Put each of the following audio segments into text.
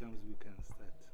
comes, we can start.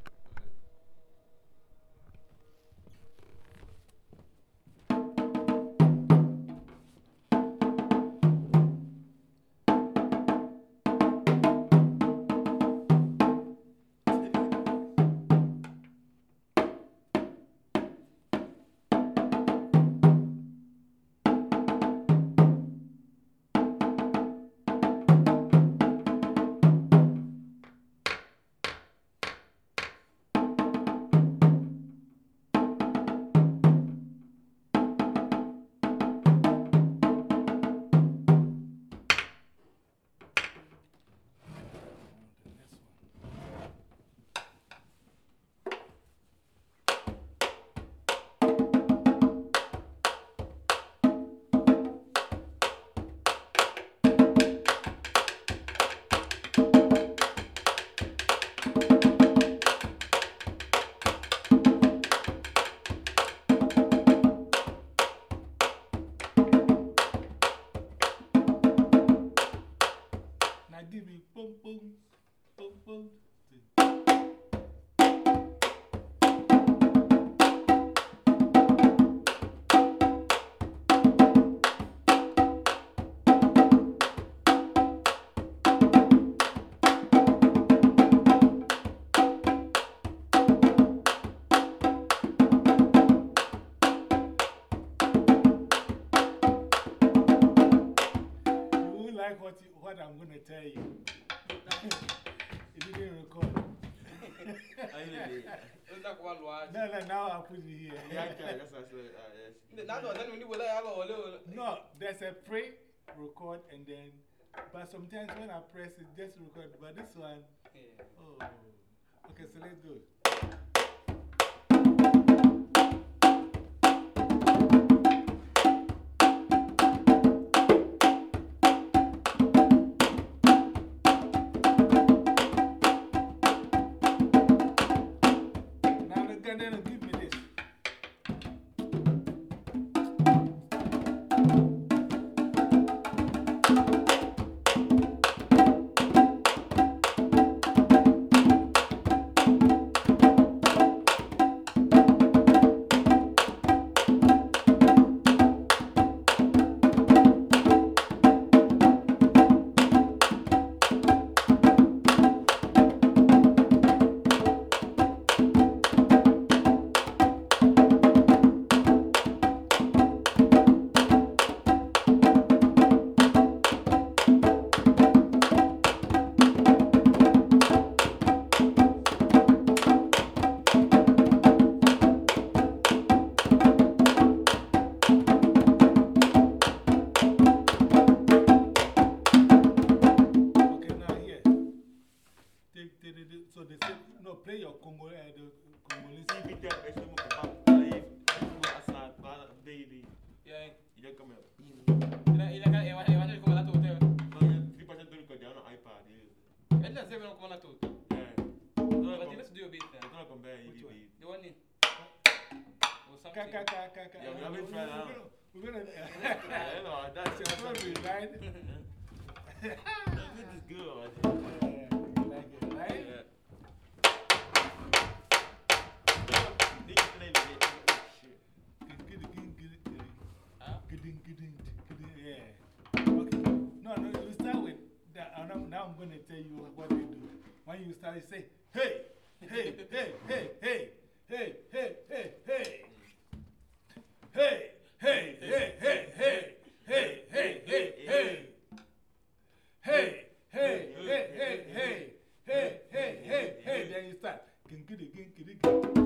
Tell you. it didn't record. no, no, now I'll put it here. No, there's a pre record and then, but sometimes when I press it, just record. But this one, oh, okay, so let's go. Yeah, we haven't tried that. We're gonna, Yeah, no, that's it's gonna be right. This is good. Yeah, you like it, right? Yeah. Yeah. Okay. No, no, you start with that. Uh, now, now I'm going to tell you what they do. When you start, you say, hey, hey, hey, hey, hey, hey, hey, hey, hey. Hey, hey, hey, hey, hey, hey, hey, hey, hey. Hey, hey, hey, hey, hey, hey, hey, hey, hey. Then you start.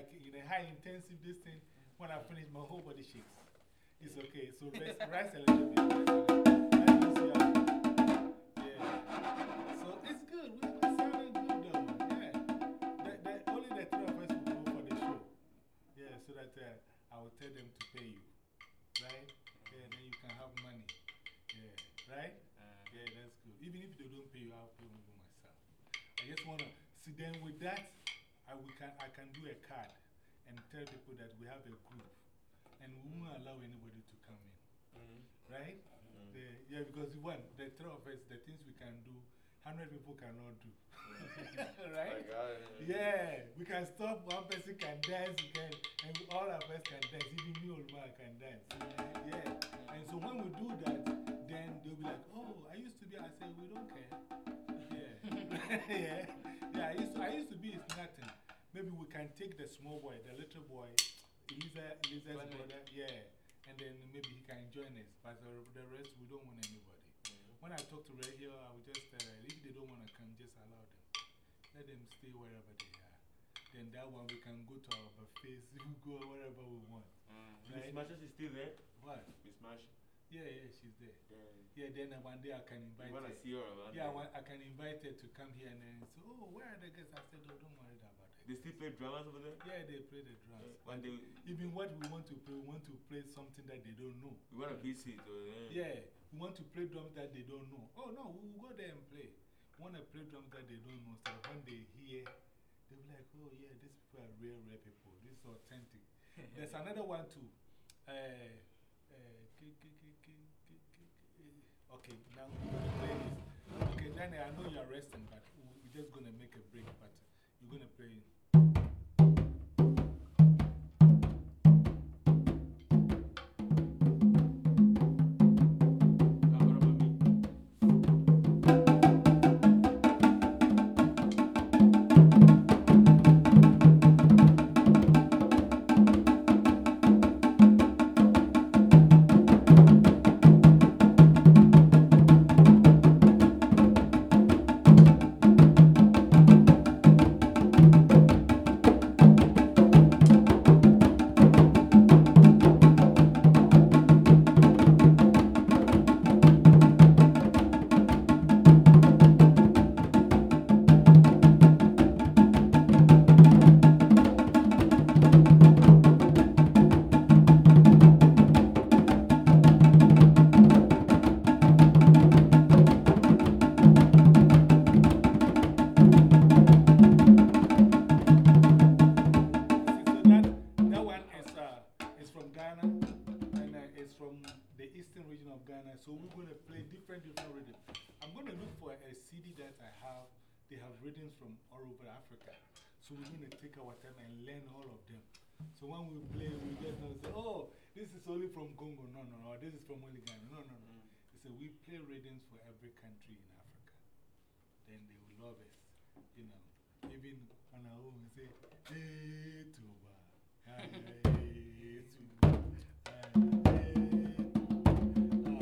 Like in a high intensive this thing, when I finish, my whole body shakes. It's okay. So rest, rest a little bit. Rest a little bit. Let me see how- Yeah. So it's good. We, we're sounding good though. Yeah. The, the, only the three of us will go for the show. Yeah, so that uh, I will tell them to pay you. Right? Yeah, then you can have money. Yeah. Right? Yeah, that's good. Even if they don't pay you, I'll pay you myself. I just want to see then with that, I, we can, I can do a card and tell people that we have a group and we won't allow anybody to come in. Mm. Right? The, yeah, because one, the three of us, the things we can do, 100 people cannot do. right? Yeah, we can stop, one person can dance, we can, and all of us can dance, even me, old man, can dance. Yeah, and so when we do that, then they'll be like, oh, I used to be, I say, we don't care. Yeah, yeah, yeah, I used, to, I used to be, it's nothing. Maybe we can take the small boy, the little boy, Eliza, Eliza's Join brother, yeah, and then maybe he can join us, but the, the rest, we don't want anybody. Mm-hmm. When I talk to Regio, I will just tell her, if they don't want to come, just allow them. Let them stay wherever they are. Then that one, we can go to our buffets, we go wherever we want. Mm-hmm. Miss Right? Masha is still there? What? Miss Masha? Yeah, yeah, she's there. Yeah. Yeah, then uh, one day I can invite You want her. to see her around? Yeah, I, want, I can invite her to come here and then say, oh, where are the guests? I said, oh, don't worry about it. They still play drums over there? Yeah, they play the drums. One day, Even what we want to play, we want to play something that they don't know. we want a PC. So, yeah. Yeah, we want to play drums that they don't know. Oh, no, we will go there and play. We want to play drums that they don't know. So when they hear, they'll be like, oh, yeah, these people are real, real people. This is authentic. There's another one too. Uh, uh, okay, now we're going to play this. Okay, Danny, I know you're resting, but we're just going to make a break. But you're going to play. Own, say, hey, Tuba. Hey, Tuba.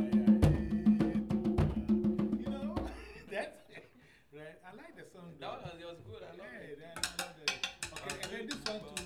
Yeah. You know, that's right. I like the song. That though. was, it was good. I love Yeah, it. that, I love that. Okay, and then this one too.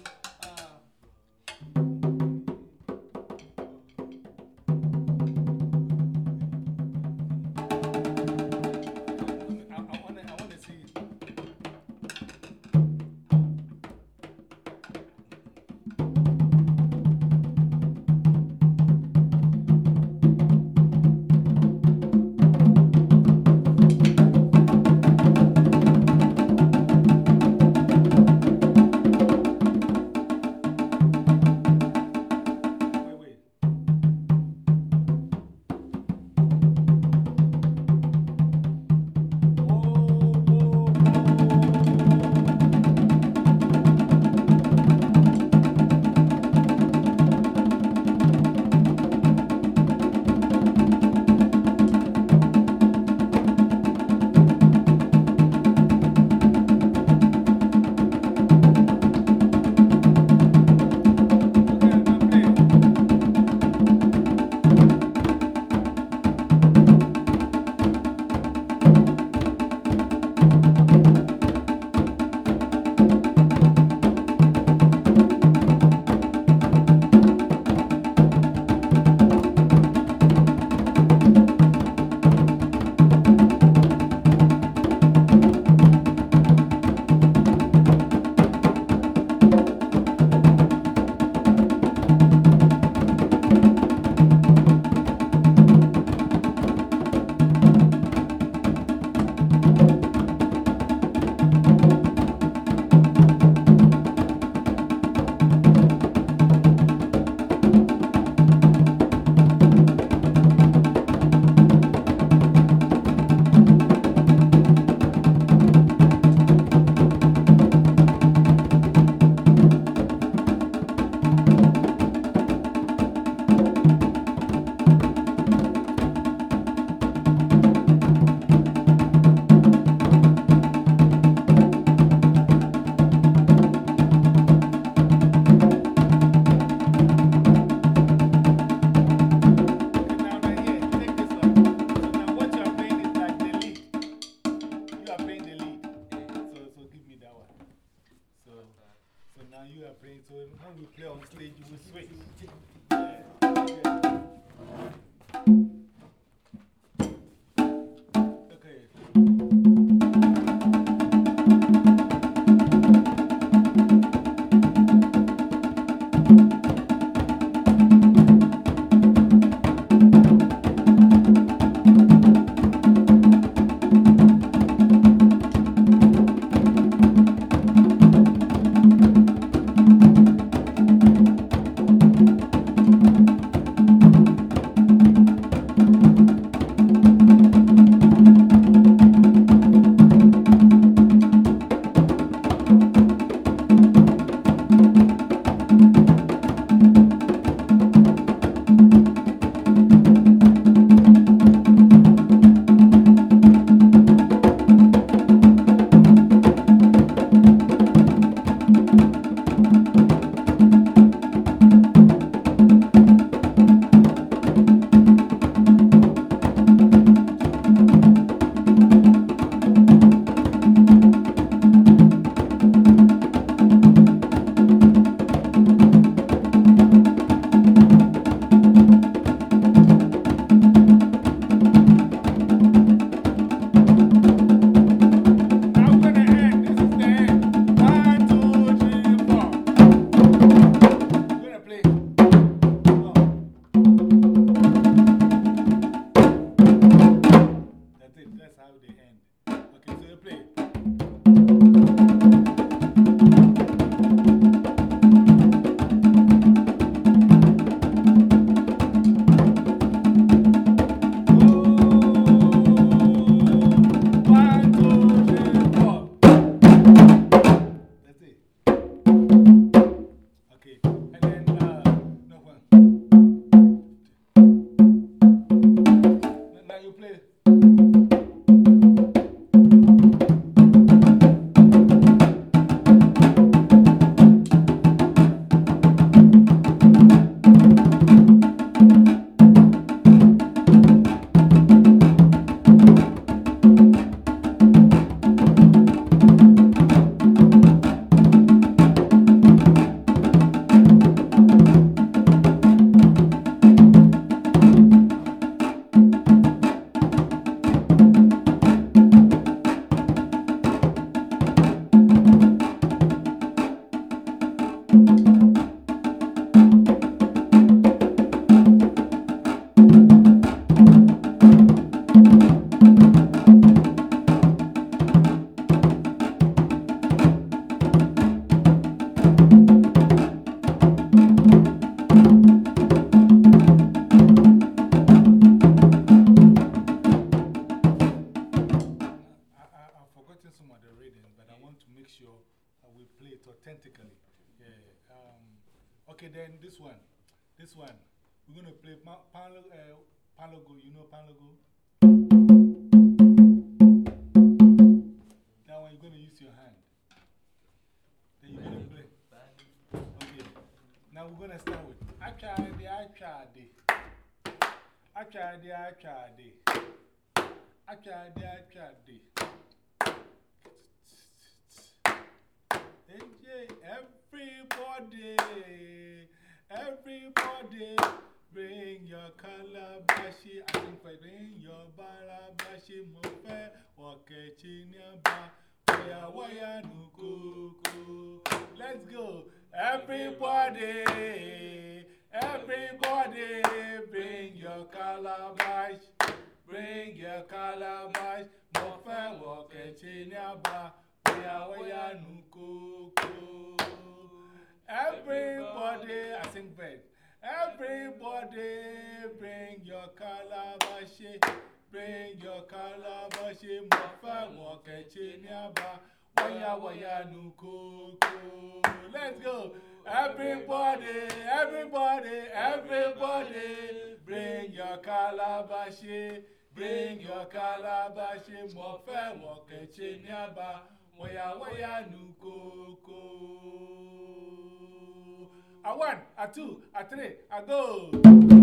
This one. This one. We're going to play pa Palo, uh, Palogo. You know Palogo? That one you're going to use your hand. Then you're going to play. Okay. Now we're going to start with it. I tried it, I it. Everybody, everybody, bring your calabashi. I think by bring your balabashi, mofe, wakechi nyaba, waya waya nukuku. Let's go. Everybody, everybody, bring your calabash. Bring your calabash, mofe, wakechi nyaba, waya waya nukuku. Everybody, I sing bird. Everybody, bring your calabash. Bring your calabash. Mofa mokechi nyaba. Waya waya nukoko. Let's go. Everybody, everybody, everybody, bring your calabash. Bring your calabash. Mofa mokechi nyaba. Waya waya nukoko. A one, a two, a three, a go.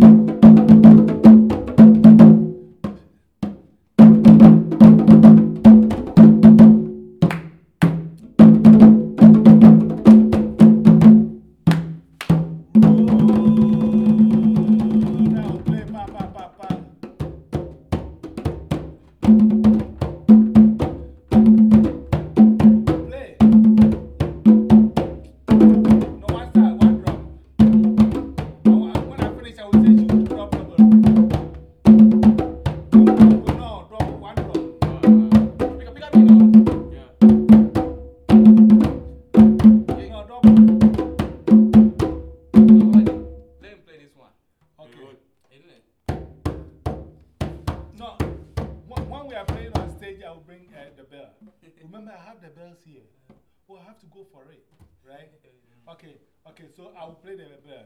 I will play the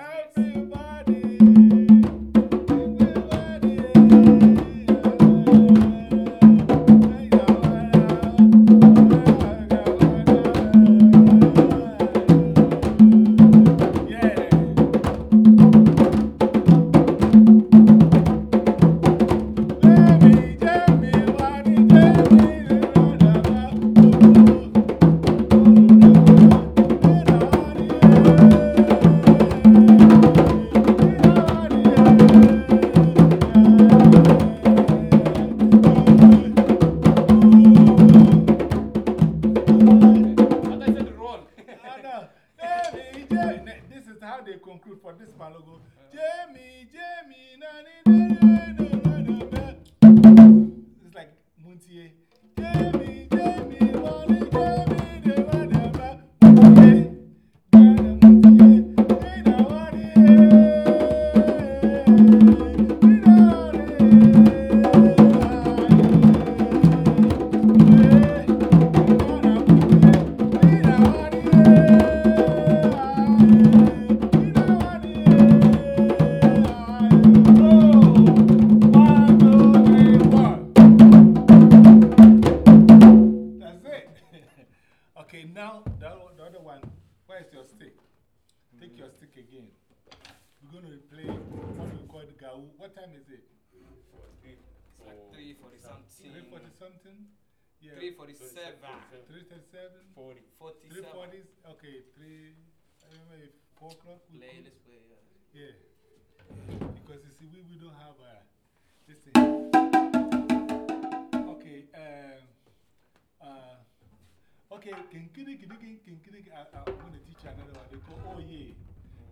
Amen. o'clock? Let's play, yeah. yeah. Because you see, we, we don't have a. Okay, uh, okay, kinkidi kidigin kinkidi. I'm going to teach you another one. They call, oh yeah.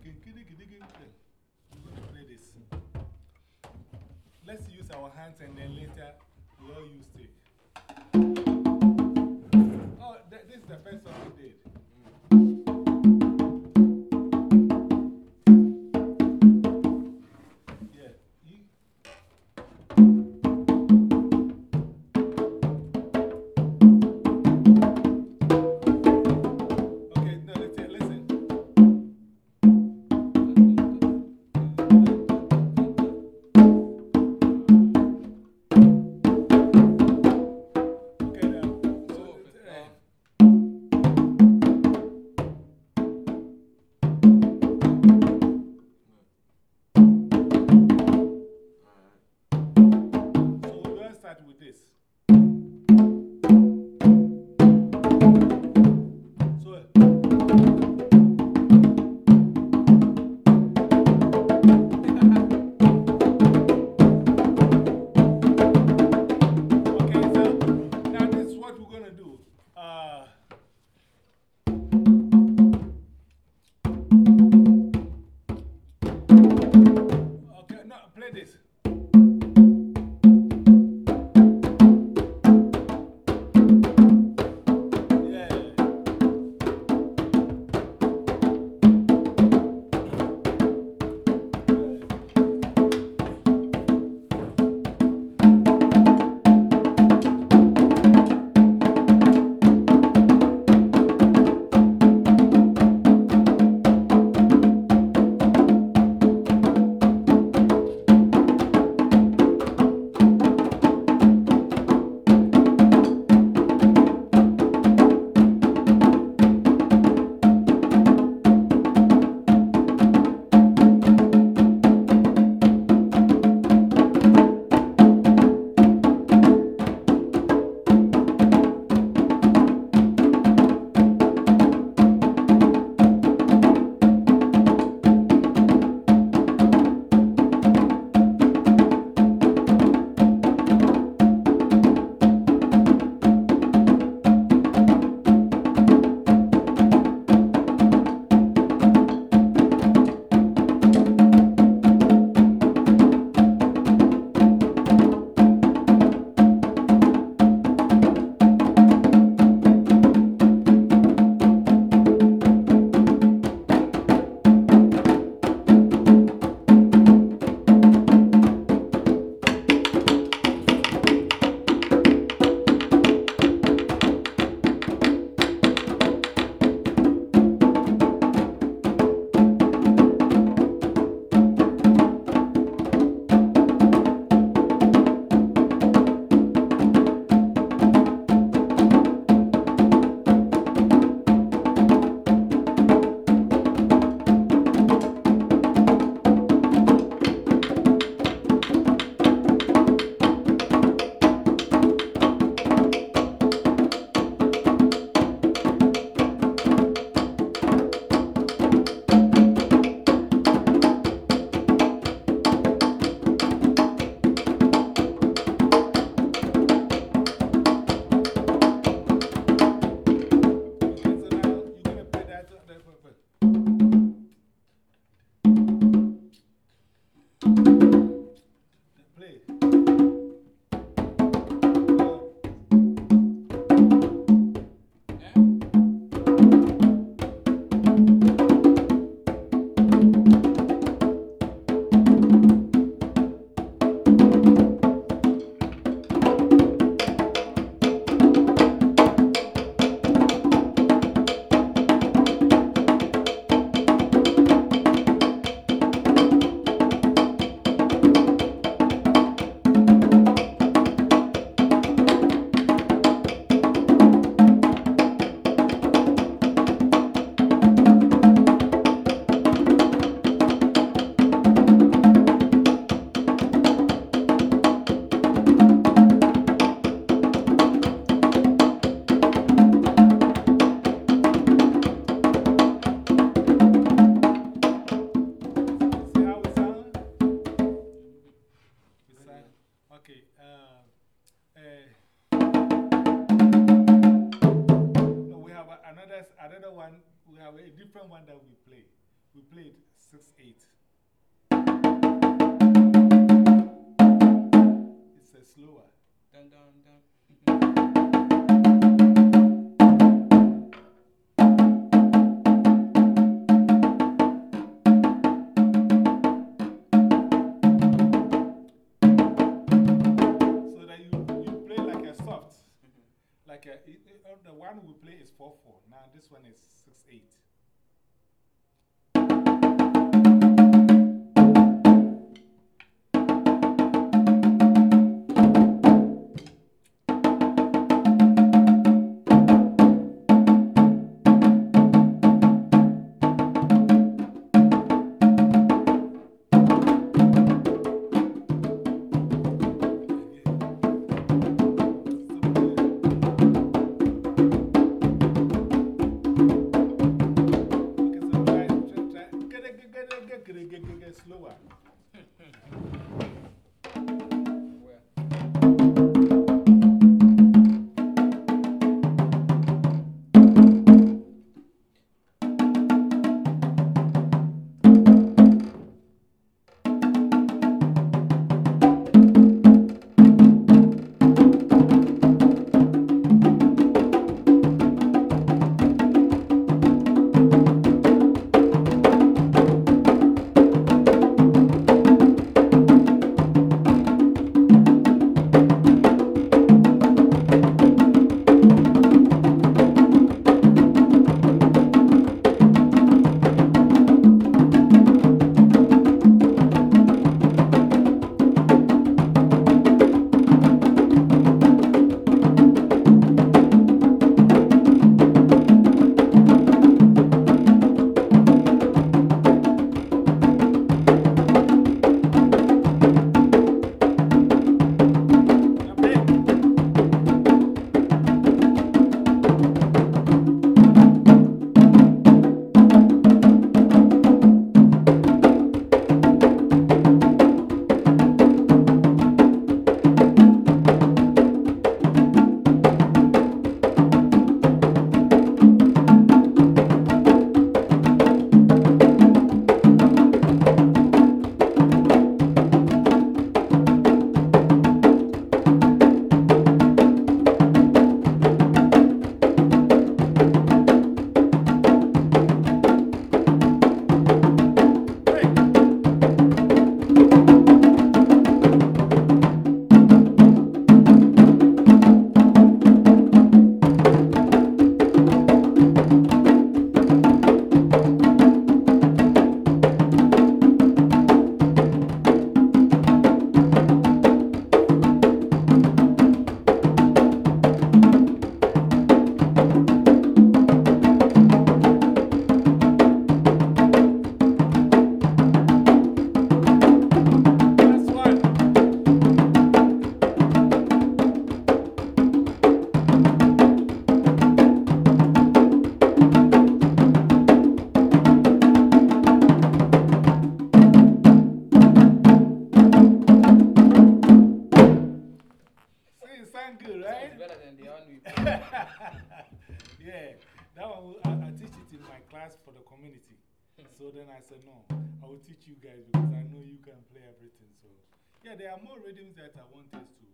Kinkidi kidigin. I'm going to play this. Let's use our hands and then later we all use it. Oh, th this is the first one we did. Dun, dun, dun. So that you, you play like a soft. Like a, it, it, uh, the one we play is 4 4. Now this one is 6 8. So then I said, no, I will teach you guys because I know you can play everything. So, yeah, there are more rhythms that I want us to.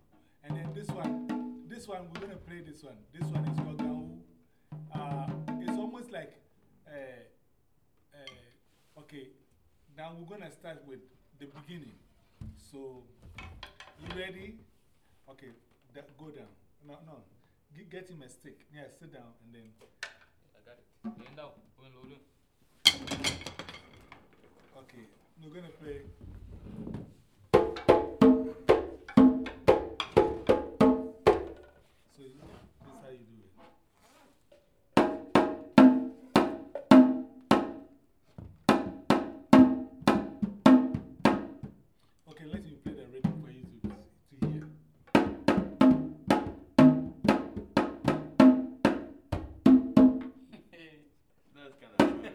And then this one, this one, we're going to play this one. This one is called Gahu. Uh, it's almost like, uh, uh, okay, now we're going to start with the beginning. So, you ready? Okay, that, go down. No, no. Get, get him a stick. Yeah, sit down and then. I got it. Lean down. Okay, we're gonna play.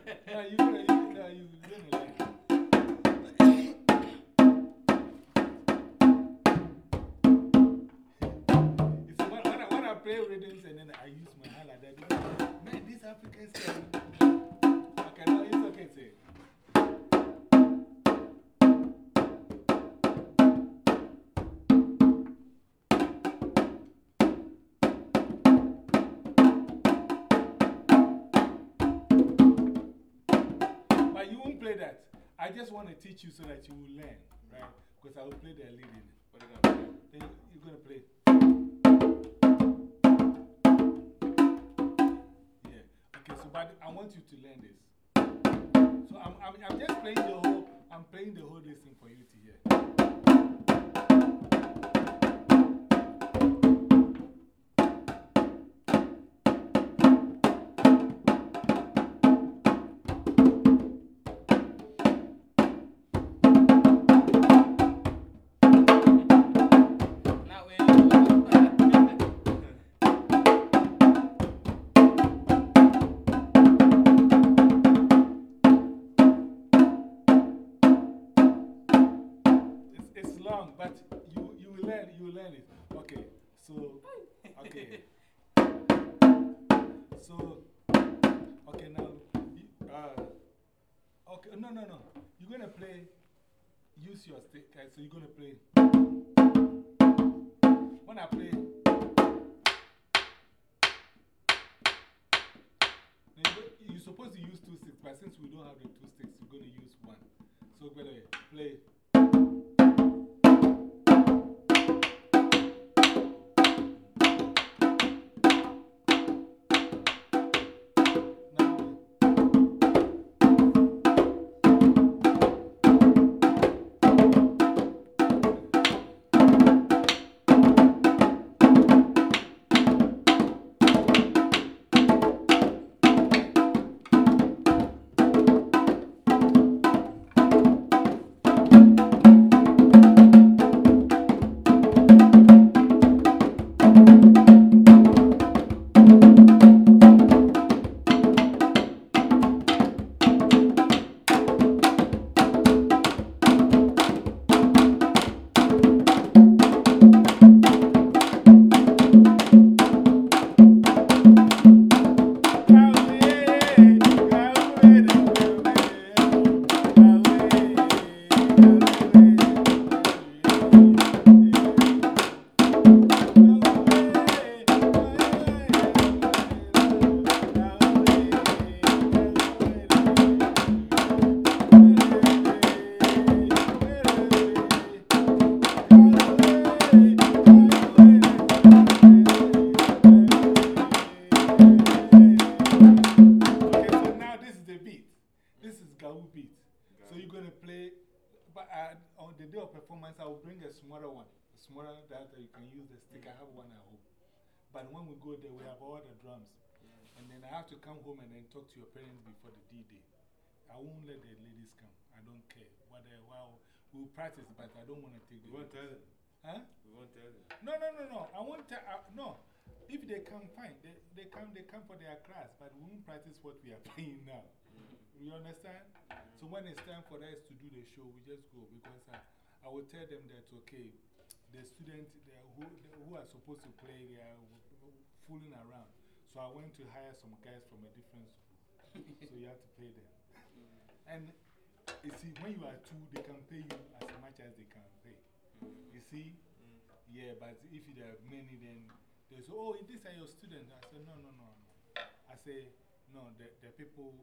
Yeah, you gonna, you, yeah, you gonna like I play rhythms and then I use my hand like that, man, these Africans, can-" I just want to teach you so that you will learn, right? Because I will play the lead in it. What are you gonna play? Then you're going to play. Yeah. Okay, so but I want you to learn this. So I'm, I'm, I'm just playing the whole, your stick, so you're going to play. When I play, you're supposed to use two sticks, but since we don't have the two sticks, you're going to use one. So, better play. We go there, we have all the drums. And then I have to come home and then talk to your parents before the D day. I won't let the ladies come. I don't care. Whether, well, we'll practice, but I don't want to take the. We won't tell them. Huh? We won't tell them. No, no, no, no. I won't tell. Uh, no. If they come, fine. They, they, come, they come for their class, but we won't practice what we are playing now. You understand? So when it's time for us to do the show, we just go because I, I will tell them that, okay, the students who, who are supposed to play, they are fooling around. So I went to hire some guys from a different school. so you have to pay them. And you see, when you are two, they can pay you as much as they can pay. Mm. You see? Mm. Yeah, but if there are many, then they say, oh, these are your students. I say, no, no, no, no. I say, no, the, the people,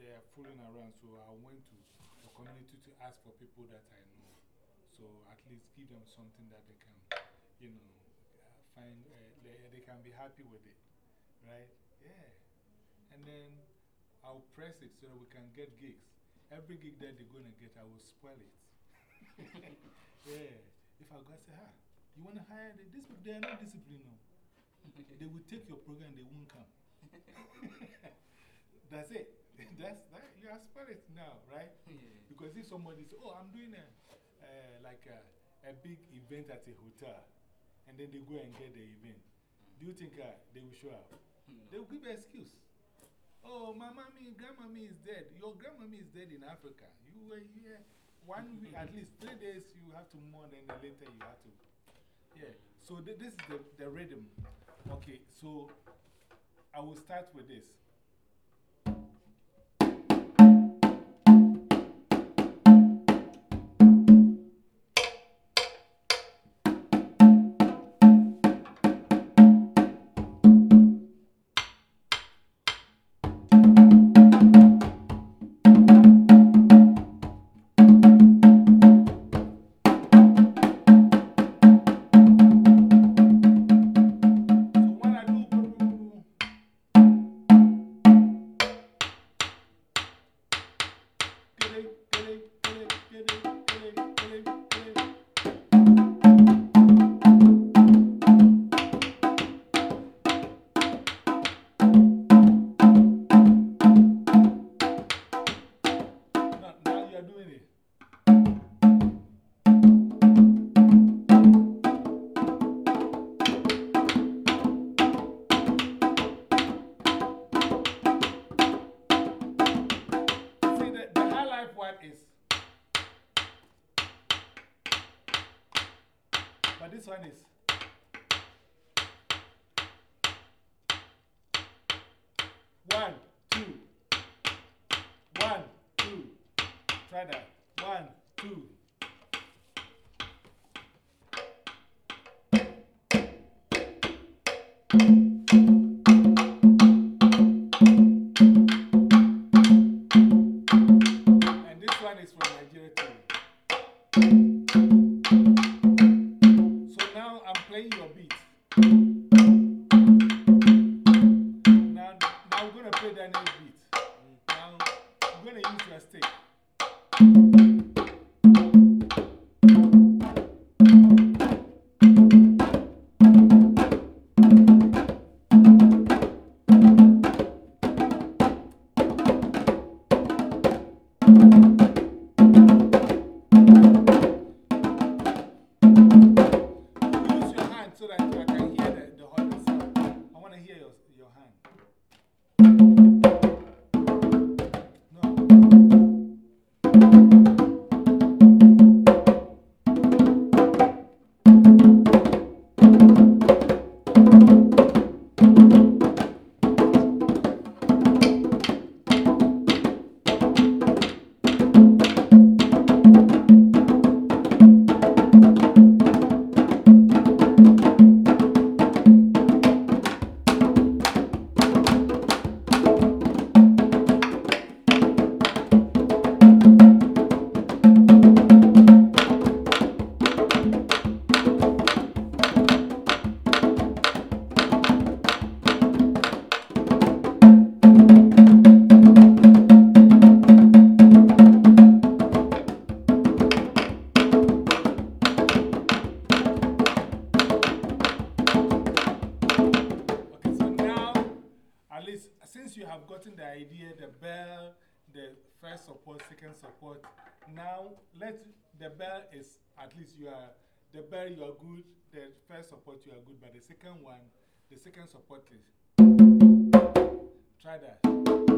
they are fooling around. So I went to the community to ask for people that I know. So at least give them something that they can, you know, find, uh, they, they can be happy with it. Right? Yeah. And then I'll press it so that we can get gigs. Every gig that they're going to get, I will spoil it. yeah. If I go say, ah, you want to hire the, this, they are not disciplined. No. They will take your program, they won't come. That's it. That's that. You are spirit now, right? Yeah. Because if somebody says, oh, I'm doing a, uh, like a, a big event at a hotel, and then they go and get the event, do you think uh, they will show up? They will give an excuse. Oh, my mommy, grandmommy is dead. Your grandmommy is dead in Africa. You were here one week, at least three days, you have to mourn, and then later you have to. Yeah. So th this is the, the rhythm. Okay, so I will start with this. This one is. One, two. One, two. Try that. One, two. First support you are good, but the second one, the second support is. Try that.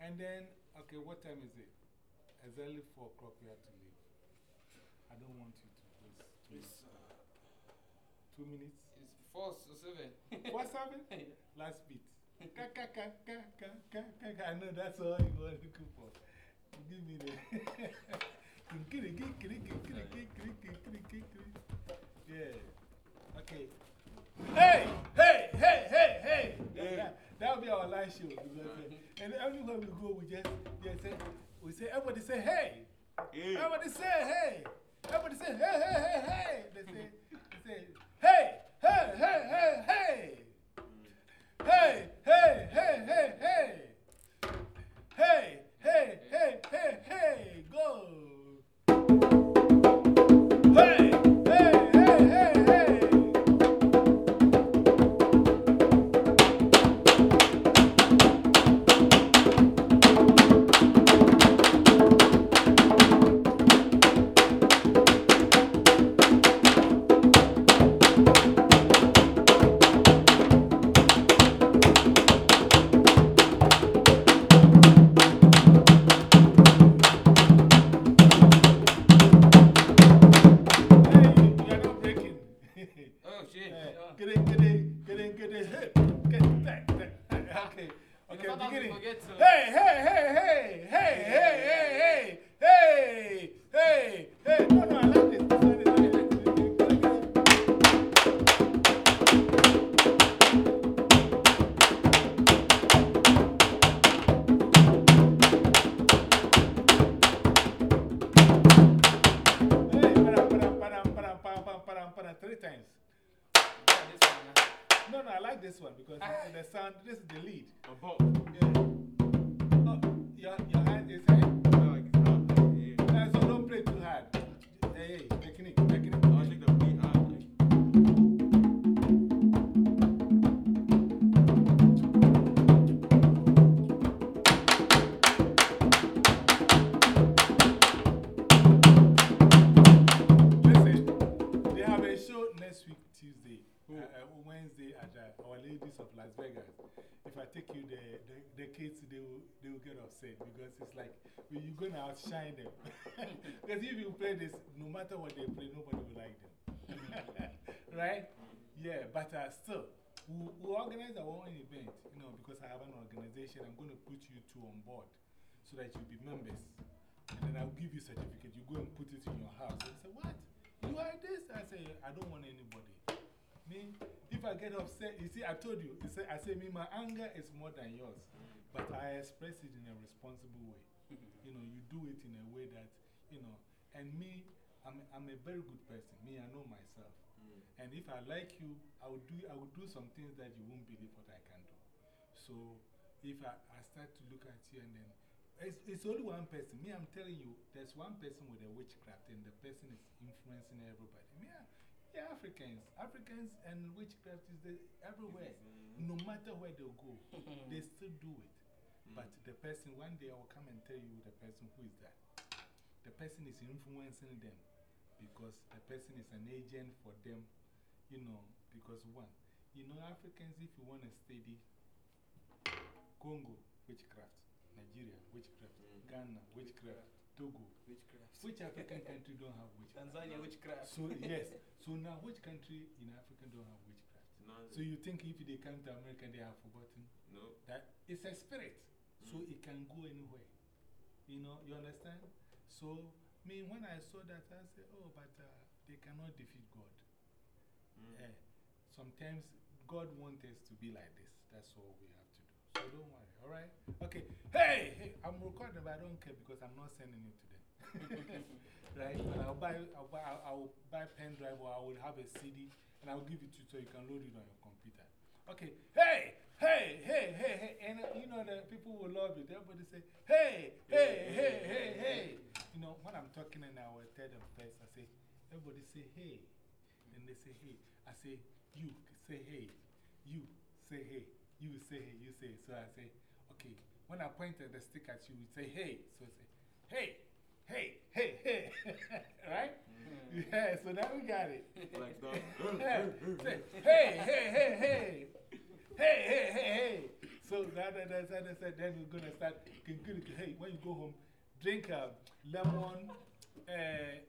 And then, okay, what time is it? Exactly 4 o'clock we have to leave. I don't want you to waste two, It's, two minutes. it's four so seven. What's happening? Last beat. Ka, ka, ka, ka, ka, ka, ka. I know that's all you want to cook for. Give me the. Yeah. Okay. Hey, hey, hey, hey, hey. That, that will be our live show. uh, And everywhere we go, we just, just say, we say, everybody say, hey. Everybody say, hey. Everybody say, hey, hey, hey, hey. They say, they say, hey, hey, hey, hey, hey. Hey, hey, hey, hey, hey. Hey, hey, hey, hey, hey. Go. Hey, hey, candidates outshine them. Because if you play this, no matter what they play, nobody will like them. right? Yeah, but uh, still, we, we organize our own event, you know, because I have an organization. I'm going to put you two on board so that you'll be members. And then I'll give you certificate. You go and put it in your house. And say, What? You are this? I say, I don't want anybody. Me, if I get upset, you see, I told you, you say, I say, me, my anger is more than yours. But I express it in a responsible way. You know, you do it in a way that, you know, and me, I'm, I'm a very good person. Me, I know myself. Mm. And if I like you, I will, do, I will do some things that you won't believe what I can do. So if I, I start to look at you and then, it's, it's only one person. Me, I'm telling you, there's one person with a witchcraft and the person is influencing everybody. Me, I- yeah, Africans. Africans and witchcraft is the, everywhere. Mm-hmm. No matter where they go, they still do it. Mm. But the person, one day I will come and tell you the person who is that. The person is influencing them because the person is an agent for them, you know. Because, one, you know, Africans, if you want to study Congo, witchcraft, Nigeria, witchcraft, mm. Ghana, witchcraft, Togo. Witchcraft. Which African country don't have witchcraft? Tanzania witchcraft. So, yes. So now, which country in Africa don't have witchcraft? none. So you think if they come to America, they have forgotten? No. That it's a spirit, so it can go anywhere. You know, you understand? So, me, when I saw that, I said, oh, but uh, they cannot defeat God. Eh, sometimes God wants us to be like this. That's all we have to do. So don't worry, all right? Okay. Hey, hey, I'm recording, but I don't care because I'm not sending it to them. right? But I'll buy, I'll buy, I'll, I'll buy pen drive or I will have a CD and I'll give it to you so you can load it on your computer. Okay. Hey, hey, hey, hey, hey. And uh, you know that people will love it. Everybody say, hey, hey, hey, hey, hey. You know, when I'm talking and I will tell them first, I say, everybody say, hey. And they say, hey. I say, you say, hey. You say, hey. You say, hey. You say, so I say, okay. When I point the stick at you, you say, hey. So I say, hey, hey, hey, hey. right? Yeah, so now we got it. Like Yeah. Say, hey, hey, hey, hey. Hey, hey, hey, hey. So that, that, that, that, that, then we're going to start. Hey, when you go home, drink uh, lemon, uh,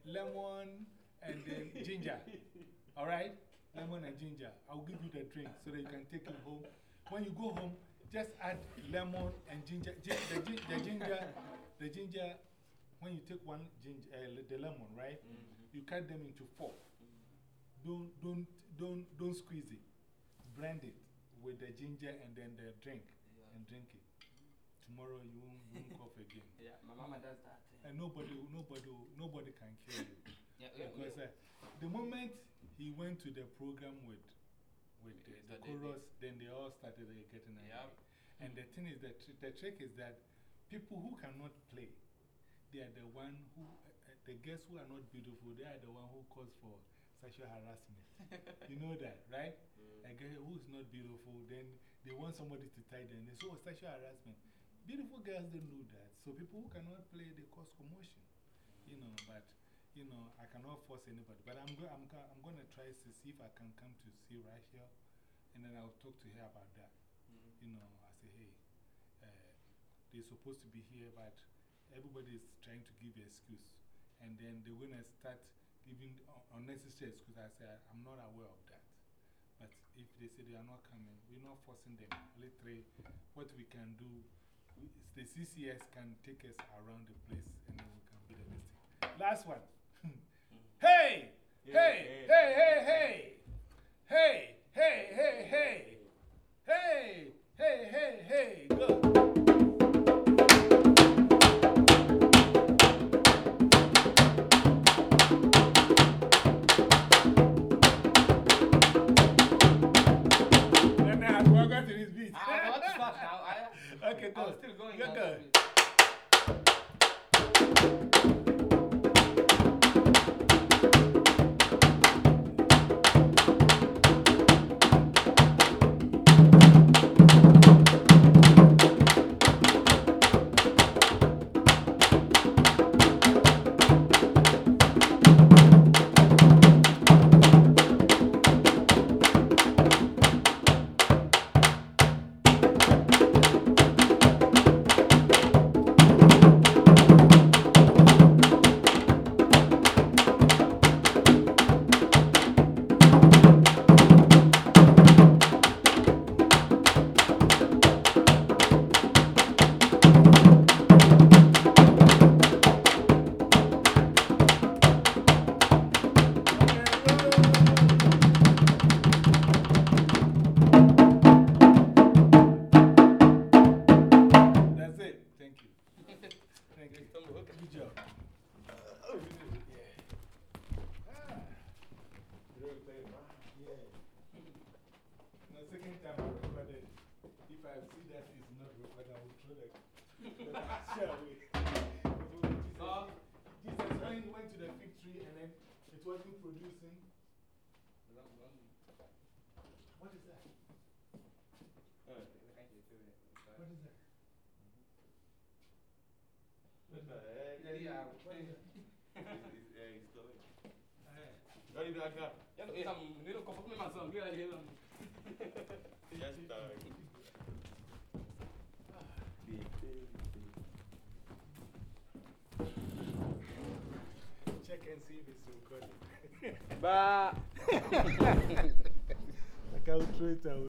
lemon, and then ginger. All right? Lemon and ginger. I'll give you the drink so that you can take it home. When you go home, just add lemon and ginger. Gin, the, the ginger, the ginger, when you take one ginger, uh, the lemon, right? You cut them into four. Don't, don't, don't, don't squeeze it. Blend it with the ginger and then the drink and drink it. Tomorrow you won't, you won't cough again. Yeah, my mama does that. And nobody, nobody, nobody can kill you. Yeah, yeah, Because yeah. uh, the moment he went to the program with, with the, the that they did. chorus, then they all started uh, getting angry. And the thing is, that tr the trick is that people who cannot play, they are the one who, uh, uh, the girls who are not beautiful, they are the one who cause for sexual harassment. you know that, right? A girl who is not beautiful, then they want somebody to tie them. They say, oh, sexual harassment. Beautiful girls don't know that. So people who cannot play, they cause commotion. You know, but, you know, I cannot force anybody. But I'm, go I'm, I'm going to try to see if I can come to see Rachel. And then I'll talk to her about that. You know, I say, hey, uh, they're supposed to be here, but everybody is trying to give an excuse. And then they're going to start un- unnecessary excuse. I say, I'm not aware of that. But if they say they are not coming, we're not forcing them. Literally, what we can do, we- the CCS can take us around the place and then we can be the mistake. Last one. hey! Hey! Hey! Hey! Hey! Hey! Hey! Hey! Hey! Hey! Hey! Hey! Hey! Go! So Jesus went to the fig tree and then it wasn't producing. Bye. like, I will throw it out.